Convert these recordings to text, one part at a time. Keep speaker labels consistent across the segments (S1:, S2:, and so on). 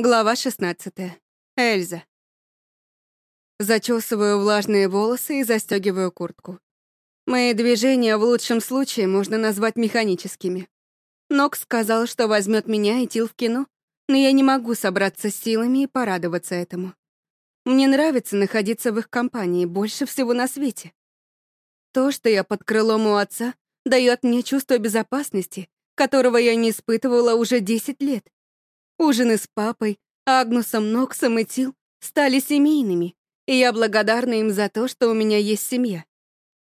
S1: Глава 16. Эльза. Зачесываю влажные волосы и застегиваю куртку. Мои движения в лучшем случае можно назвать механическими. Нокс сказал, что возьмет меня и Тил в кино, но я не могу собраться с силами и порадоваться этому. Мне нравится находиться в их компании больше всего на свете. То, что я под крылом у отца, дает мне чувство безопасности, которого я не испытывала уже 10 лет. Ужины с папой, Агнусом, Ноксом и Тил стали семейными, и я благодарна им за то, что у меня есть семья.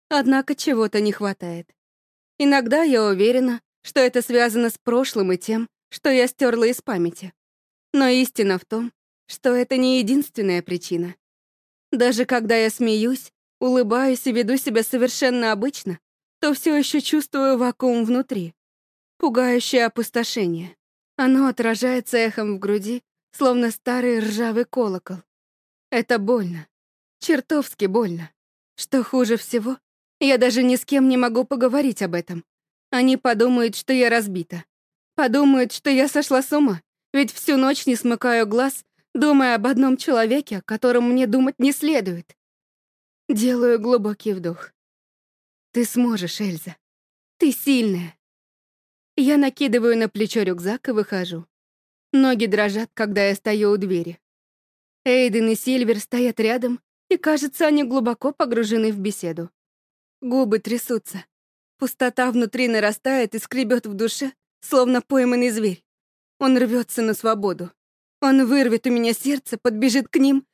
S1: Однако чего-то не хватает. Иногда я уверена, что это связано с прошлым и тем, что я стерла из памяти. Но истина в том, что это не единственная причина. Даже когда я смеюсь, улыбаюсь и веду себя совершенно обычно, то все еще чувствую вакуум внутри. Пугающее опустошение. Оно отражается эхом в груди, словно старый ржавый колокол. Это больно. Чертовски больно. Что хуже всего, я даже ни с кем не могу поговорить об этом. Они подумают, что я разбита. Подумают, что я сошла с ума, ведь всю ночь не смыкаю глаз, думая об одном человеке, о котором мне думать не следует. Делаю глубокий вдох. Ты сможешь, Эльза. Ты сильная. Я накидываю на плечо рюкзак и выхожу. Ноги дрожат, когда я стою у двери. Эйден и Сильвер стоят рядом, и, кажется, они глубоко погружены в беседу. Губы трясутся. Пустота внутри нарастает и скребет в душе, словно пойманный зверь. Он рвется на свободу. Он вырвет у меня сердце, подбежит к ним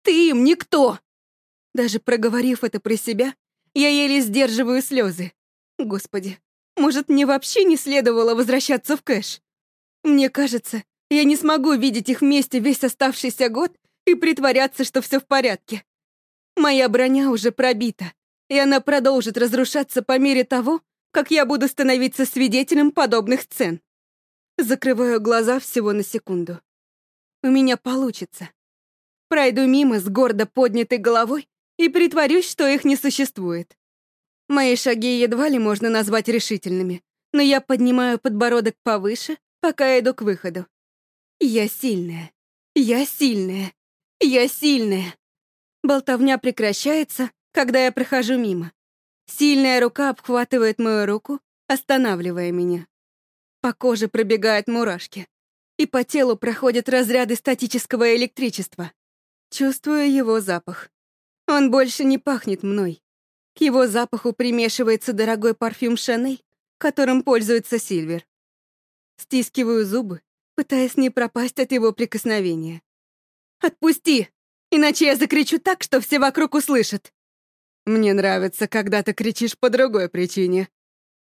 S1: и уничтожит из памяти эту сцену. «Прекрати!» — кричу я себе. «Все кончено, помнишь? Они помолвлены. Ты им никто!» Даже проговорив это при себя, я еле сдерживаю слезы. Господи, может, мне вообще не следовало возвращаться в Кэш? Мне кажется, я не смогу видеть их вместе весь оставшийся год и притворяться, что все Пройду мимо с гордо поднятой головой и притворюсь, что их не существует. Мои шаги едва ли можно назвать решительными, но я поднимаю подбородок повыше, пока иду к выходу. Я сильная. Я сильная. Я сильная. Болтовня прекращается, когда я прохожу мимо. Сильная рука обхватывает мою руку, останавливая меня. По коже пробегают мурашки, и по телу проходят разряды статического электричества. Чувствую его запах. Он больше не пахнет мной. К его запаху примешивается дорогой парфюм Шанель, которым пользуется Сильвер. Стискиваю зубы, пытаясь не пропасть от его прикосновения. «Отпусти! Иначе я закричу так, что все вокруг услышат!» «Мне нравится, когда ты кричишь по другой причине».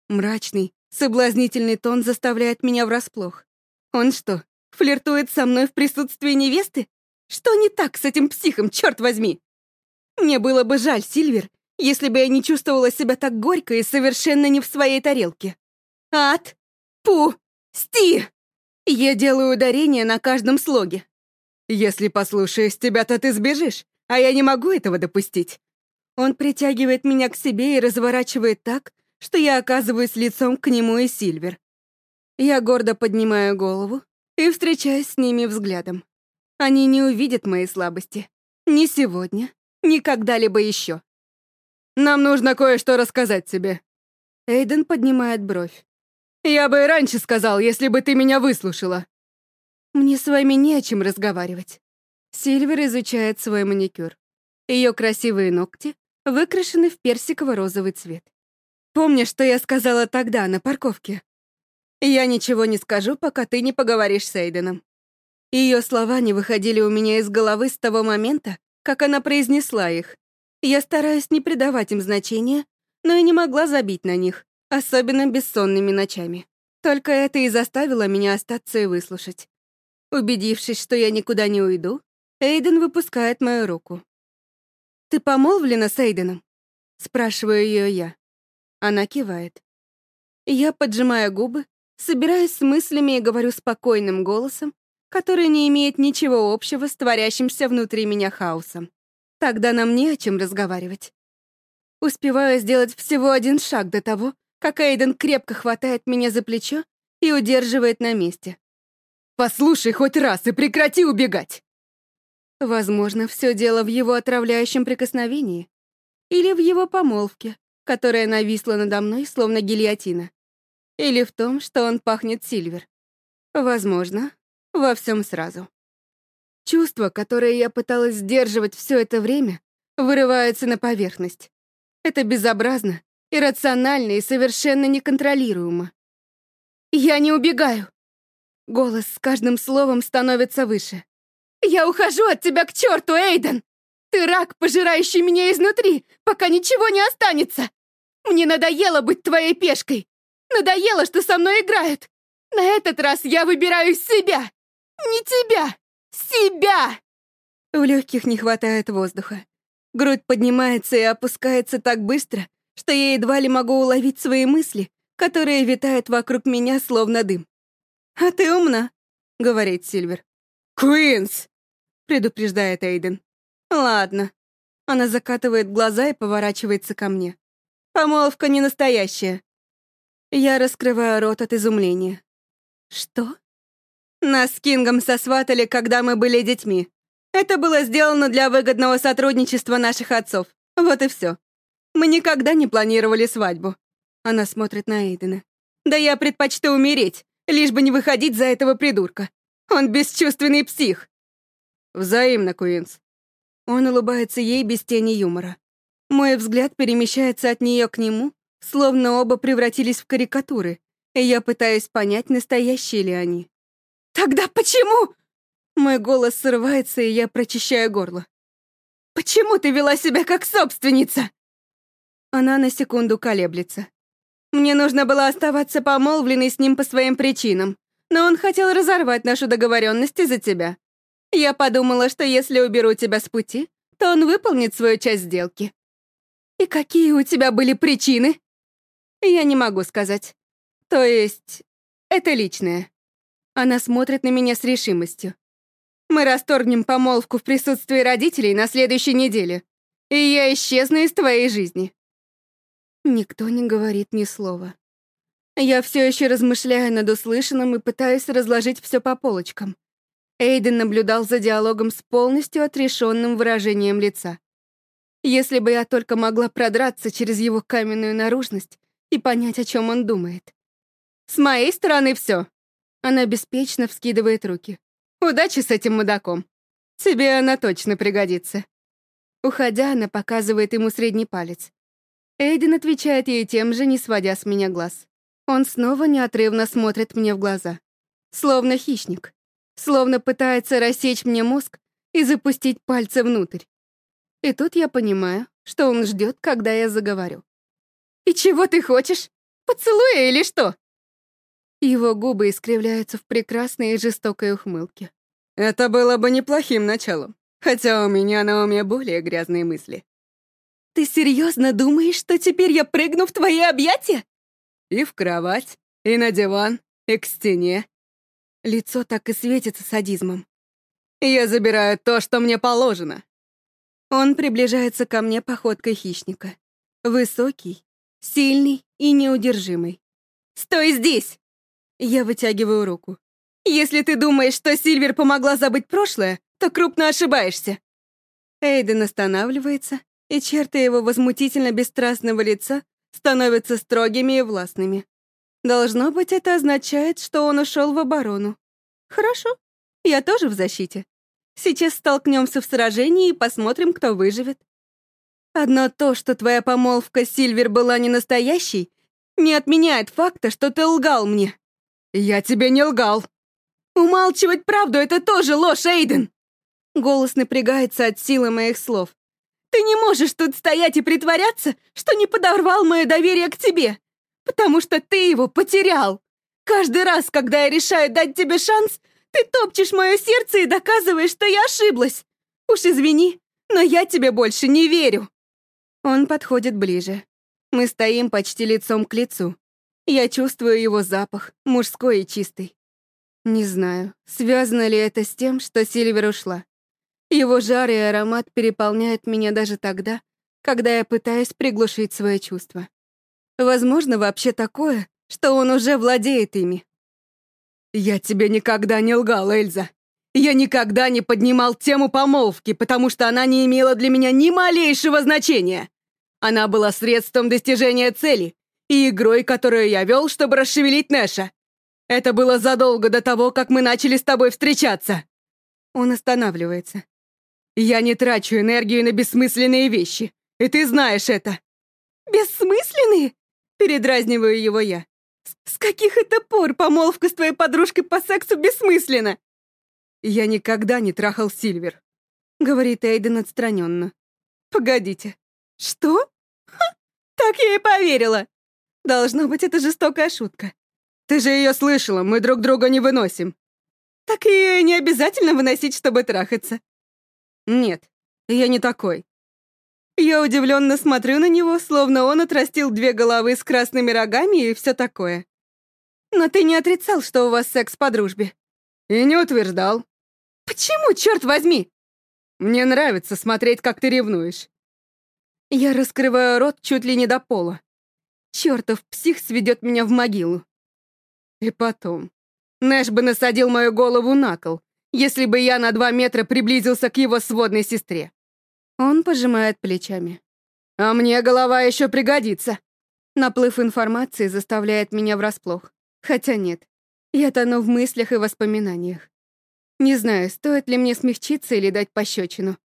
S1: Мрачный, соблазнительный тон заставляет меня врасплох. Он что, флиртует со мной в присутствии невесты? Что не так с этим психом, черт возьми? Мне было бы жаль, Сильвер, если бы я не чувствовала себя так горько и совершенно не в своей тарелке. Ад, пу, сти. Я делаю ударение на каждом слоге. Если послушаешь тебя, то ты сбежишь, а я не могу этого допустить. Он притягивает меня к себе и разворачивает так, что я оказываюсь лицом к нему и Сильвер. Я гордо поднимаю Они не увидят моей слабости. Ни сегодня, ни когда-либо еще. Нам нужно кое-что рассказать тебе. Эйден поднимает бровь. Я бы и раньше сказал, если бы ты меня выслушала. Мне с вами не о чем разговаривать. Сильвер изучает свой маникюр. Ее красивые ногти выкрашены в персиково-розовый цвет. Помнишь, что я сказала тогда на парковке? Я ничего не скажу, пока ты не поговоришь с Эйденом. Ее слова не выходили у меня из головы с того момента, как она произнесла их. Я стараюсь не придавать им значения, но и не могла забить на них, особенно бессонными ночами. Только это и заставило меня остаться и выслушать. Убедившись, что я никуда не уйду, Эйден выпускает мою руку. «Ты помолвлена с Эйденом?» — спрашиваю ее я. Она кивает. Я поджимаю губы, собираюсь с который не имеет ничего общего с творящимся внутри меня хаосом. Тогда нам не о чем разговаривать. Успеваю сделать всего один шаг до того, как Эйден крепко хватает меня за плечо и удерживает на месте.
S2: «Послушай хоть раз и прекрати убегать!»
S1: Возможно, все дело в его отравляющем прикосновении или в его помолвке, которая нависла надо мной, словно гильотина, или в том, что он пахнет Сильвер. Возможно, во всем сразу. Чувства, которые я пыталась сдерживать все это время, вырываются на поверхность. Это безобразно, иррационально и совершенно неконтролируемо. «Я не убегаю!» Голос с каждым словом становится выше. «Я ухожу от тебя к черту, Эйден! Ты рак, пожирающий меня изнутри, пока ничего не останется! Мне надоело быть твоей пешкой! Надоело, что со мной играют! На этот раз я выбираю себя! Не тебя! Себя!» В легких не хватает воздуха. Грудь поднимается и опускается так быстро, что я едва ли могу уловить свои мысли, которые витают вокруг меня, словно дым. «А ты умна», — говорит Сильвер.
S2: «Куинс!» —
S1: предупреждает Эйден. «Ладно». Она закатывает глаза и поворачивается ко мне. «Помолвка не настоящая». Я раскрываю рот от изумления. «Что?» Нас с Кингом сосватали, когда мы были детьми. Это было сделано для выгодного сотрудничества наших отцов. Вот и все. Мы никогда не планировали свадьбу. Она смотрит на Эйдена. Да я предпочту умереть, лишь бы не выходить за этого придурка. Он бесчувственный псих.
S2: Взаимно, Куинс.
S1: Он улыбается ей без тени юмора. Мой взгляд перемещается от нее к нему, словно оба превратились в карикатуры, и я пытаюсь понять, настоящие ли они. «Тогда почему?» Мой голос срывается, и я прочищаю горло. «Почему ты вела себя как собственница?» Она на секунду колеблется. Мне нужно было оставаться помолвленной с ним по своим причинам, но он хотел разорвать нашу договоренность из-за тебя. Я подумала, что если уберу тебя с пути, то он выполнит свою часть сделки. И какие у тебя были причины? Я не могу сказать. То есть, это личное. Она смотрит на меня с решимостью. Мы расторгнем помолвку в присутствии родителей на следующей неделе, и я исчезну из твоей жизни. Никто не говорит ни слова. Я все еще размышляю над услышанным и пытаюсь разложить все по полочкам. Эйден наблюдал за диалогом с полностью отрешенным выражением лица. Если бы я только могла продраться через его каменную наружность и понять, о чем он думает. С моей стороны все. Она беспечно вскидывает руки. Удачи с этим Его губы искривляются в прекрасной и жестокой ухмылке.
S2: Это было бы неплохим началом, хотя у меня на уме более грязные мысли.
S1: Ты серьезно думаешь, что теперь я прыгну в твои объятия?
S2: И в кровать, и на диван, и к стене.
S1: Лицо так и светится садизмом.
S2: Я забираю то, что мне положено.
S1: Он приближается ко мне походкой хищника. Высокий, сильный и неудержимый. «Стой здесь!» Я вытягиваю руку. «Если ты думаешь, что Сильвер помогла забыть прошлое, то крупно ошибаешься». Эйден останавливается, и черты его возмутительно бесстрастного лица становятся строгими и властными. Должно быть, это означает, что он ушел в оборону. Хорошо, я тоже в защите. Сейчас столкнемся в сражении и посмотрим, кто выживет. Одно то, что твоя помолвка с Сильвер была не настоящей, не отменяет факта, что ты лгал мне.
S2: Я тебе не лгал.
S1: Умалчивать правду — это тоже ложь, Эйден. Голос напрягается от силы моих слов. Ты не можешь тут стоять и притворяться, что не подорвал мое доверие к тебе, потому что ты его потерял. Каждый раз, когда я решаю дать тебе шанс, ты топчешь мое сердце и доказываешь, что я ошиблась. Уж извини, но я тебе больше не верю. Он подходит ближе. Мы стоим почти лицом к лицу. Я чувствую его запах, мужской и чистый. Не знаю, связано ли это с тем, что Сильвер ушла. Его И
S2: игрой, которую я вел, чтобы расшевелить Нэша. Это было задолго до того, как мы начали с тобой встречаться.
S1: Он останавливается.
S2: Я не трачу энергию на бессмысленные вещи, и ты знаешь это.
S1: Бессмысленные? Передразниваю его я. С каких это пор помолвка с твоей подружкой по сексу бессмысленна?
S2: Я никогда не трахал Сильвер, говорит Эйден отстраненно.
S1: Погодите. Что? Ха, так я и поверила. Должно быть, это жестокая шутка.
S2: Ты же ее слышала, мы друг друга не выносим.
S1: Так и не обязательно выносить, чтобы трахаться.
S2: Нет, я не такой.
S1: Я удивленно смотрю на него, словно он отрастил две головы с красными рогами и все такое. Но ты не отрицал, что у вас секс по дружбе.
S2: И не утверждал.
S1: Почему, черт возьми?
S2: Мне нравится смотреть, как ты ревнуешь.
S1: Я раскрываю рот чуть ли не до пола. Чертов псих сведет меня в могилу.
S2: И потом. Нэш бы насадил мою голову на кол, если бы я на два метра приблизился к его сводной сестре.
S1: Он пожимает плечами.
S2: А мне голова еще пригодится.
S1: Наплыв информации заставляет меня врасплох. Хотя нет, я тону в мыслях и воспоминаниях. Не знаю, стоит ли мне смягчиться или дать пощечину.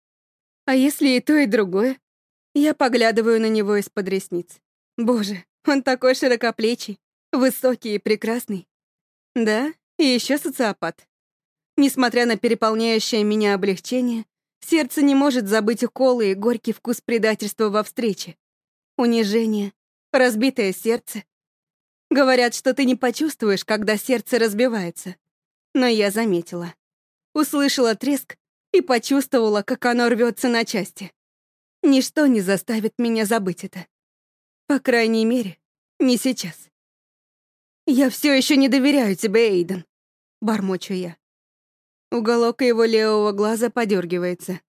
S1: А если и то, и другое? Он такой широкоплечий, высокий и прекрасный. Да, и еще социопат. Несмотря на переполняющее меня облегчение, сердце не может забыть уколы и горький вкус предательства во встрече. Унижение, разбитое сердце. Говорят, что ты не почувствуешь, когда сердце разбивается. Но я заметила. Услышала треск и почувствовала, как оно рвется на части. Ничто не заставит меня забыть это. По крайней мере, не сейчас. «Я все еще не доверяю тебе, Эйден», — бормочу я. Уголок его левого глаза подергивается.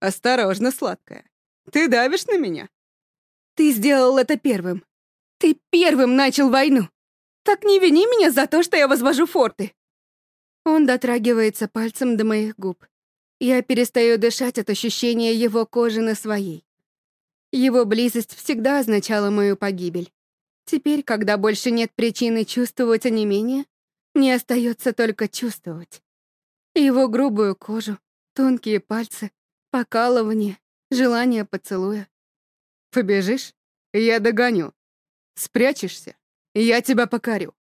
S2: «Осторожно, сладкая. Ты давишь на меня?»
S1: «Ты сделал это первым. Ты первым начал войну. Так не вини меня за то, что я возвожу форты. Он дотрагивается пальцем до моих губ. Я перестаю дышать от ощущения его кожи на своей. Его близость всегда означала мою погибель. Теперь, когда больше нет причины чувствовать онемение, мне остается только чувствовать. Его грубую кожу, тонкие пальцы, покалывание, желание поцелуя.
S2: Побежишь? Я догоню. Спрячешься? Я тебя покорю.